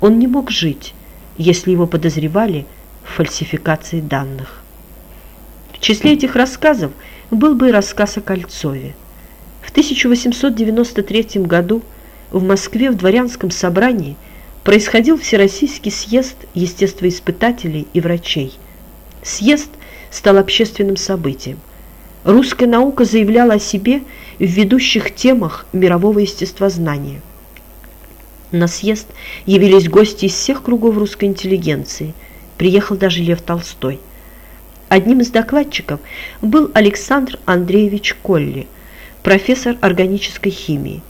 Он не мог жить, если его подозревали в фальсификации данных. В числе этих рассказов был бы и рассказ о Кольцове. В 1893 году в Москве в дворянском собрании происходил Всероссийский съезд естествоиспытателей и врачей. Съезд стал общественным событием. Русская наука заявляла о себе в ведущих темах мирового естествознания. На съезд явились гости из всех кругов русской интеллигенции. Приехал даже Лев Толстой. Одним из докладчиков был Александр Андреевич Колли, профессор органической химии.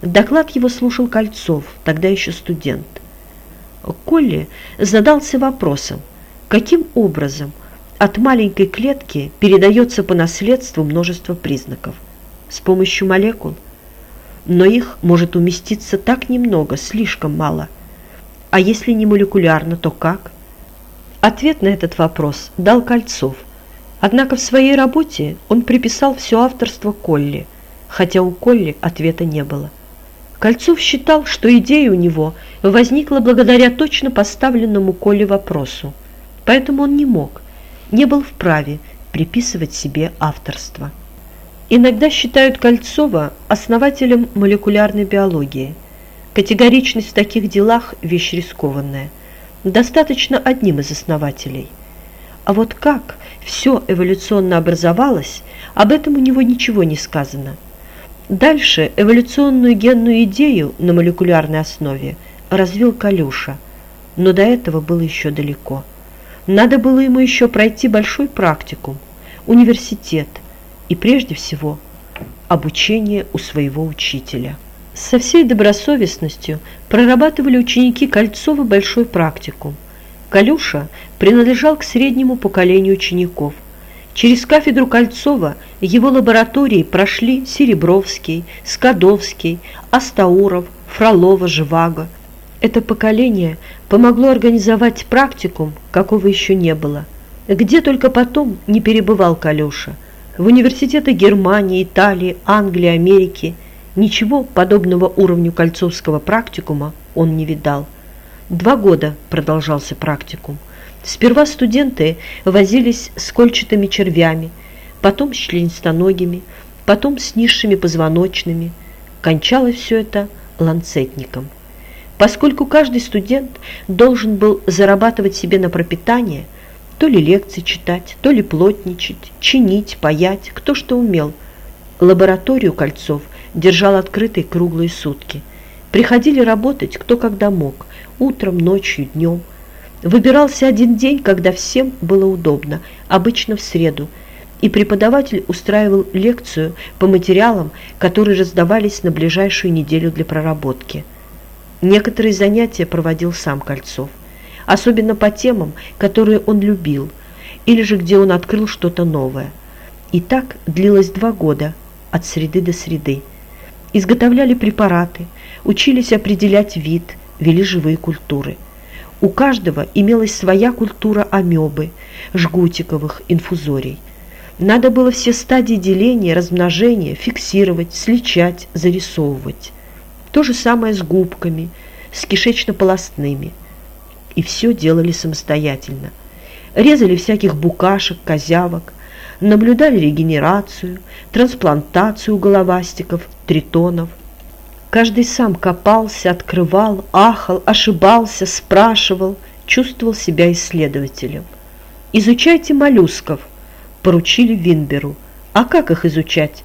Доклад его слушал Кольцов, тогда еще студент. Колли задался вопросом, каким образом от маленькой клетки передается по наследству множество признаков. С помощью молекул – но их может уместиться так немного, слишком мало. А если не молекулярно, то как? Ответ на этот вопрос дал Кольцов. Однако в своей работе он приписал все авторство Колли, хотя у Колли ответа не было. Кольцов считал, что идея у него возникла благодаря точно поставленному Колли вопросу, поэтому он не мог, не был вправе приписывать себе авторство. Иногда считают Кольцова основателем молекулярной биологии. Категоричность в таких делах – вещь рискованная. Достаточно одним из основателей. А вот как все эволюционно образовалось, об этом у него ничего не сказано. Дальше эволюционную генную идею на молекулярной основе развил Калюша, но до этого было еще далеко. Надо было ему еще пройти большой практикум, университет – и прежде всего обучение у своего учителя. Со всей добросовестностью прорабатывали ученики Кольцова большой практикум. Калюша принадлежал к среднему поколению учеников. Через кафедру Кольцова его лаборатории прошли Серебровский, Скадовский, Астауров, Фролова, Живаго. Это поколение помогло организовать практикум, какого еще не было. Где только потом не перебывал Калюша – в университеты Германии, Италии, Англии, Америки ничего подобного уровню кольцовского практикума он не видал. Два года продолжался практикум. Сперва студенты возились с кольчатыми червями, потом с членистоногими, потом с низшими позвоночными. Кончалось все это ланцетником. Поскольку каждый студент должен был зарабатывать себе на пропитание – то ли лекции читать, то ли плотничать, чинить, паять, кто что умел. Лабораторию Кольцов держал открытой круглые сутки. Приходили работать кто когда мог, утром, ночью, днем. Выбирался один день, когда всем было удобно, обычно в среду, и преподаватель устраивал лекцию по материалам, которые раздавались на ближайшую неделю для проработки. Некоторые занятия проводил сам Кольцов особенно по темам, которые он любил, или же где он открыл что-то новое. И так длилось два года, от среды до среды. Изготовляли препараты, учились определять вид, вели живые культуры. У каждого имелась своя культура амебы, жгутиковых инфузорий. Надо было все стадии деления, размножения фиксировать, сличать, зарисовывать. То же самое с губками, с кишечно-полостными – и все делали самостоятельно. Резали всяких букашек, козявок, наблюдали регенерацию, трансплантацию головастиков, тритонов. Каждый сам копался, открывал, ахал, ошибался, спрашивал, чувствовал себя исследователем. «Изучайте моллюсков», – поручили Винберу. «А как их изучать?»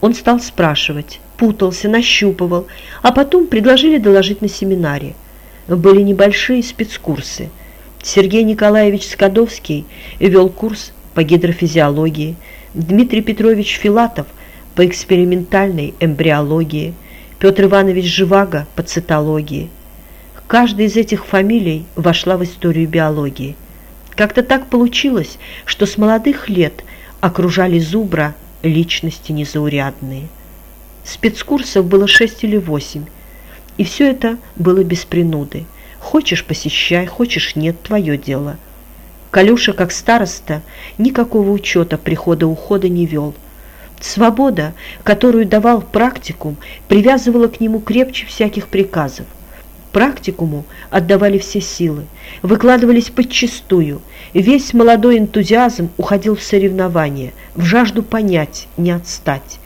Он стал спрашивать, путался, нащупывал, а потом предложили доложить на семинаре были небольшие спецкурсы. Сергей Николаевич Скадовский вел курс по гидрофизиологии, Дмитрий Петрович Филатов по экспериментальной эмбриологии, Петр Иванович Живаго по цитологии. Каждая из этих фамилий вошла в историю биологии. Как-то так получилось, что с молодых лет окружали Зубра личности незаурядные. Спецкурсов было шесть или восемь, и все это было без принуды. Хочешь – посещай, хочешь – нет, твое дело. Калюша, как староста, никакого учета прихода-ухода не вел. Свобода, которую давал практикум, привязывала к нему крепче всяких приказов. практикуму отдавали все силы, выкладывались подчистую, весь молодой энтузиазм уходил в соревнования, в жажду понять, не отстать,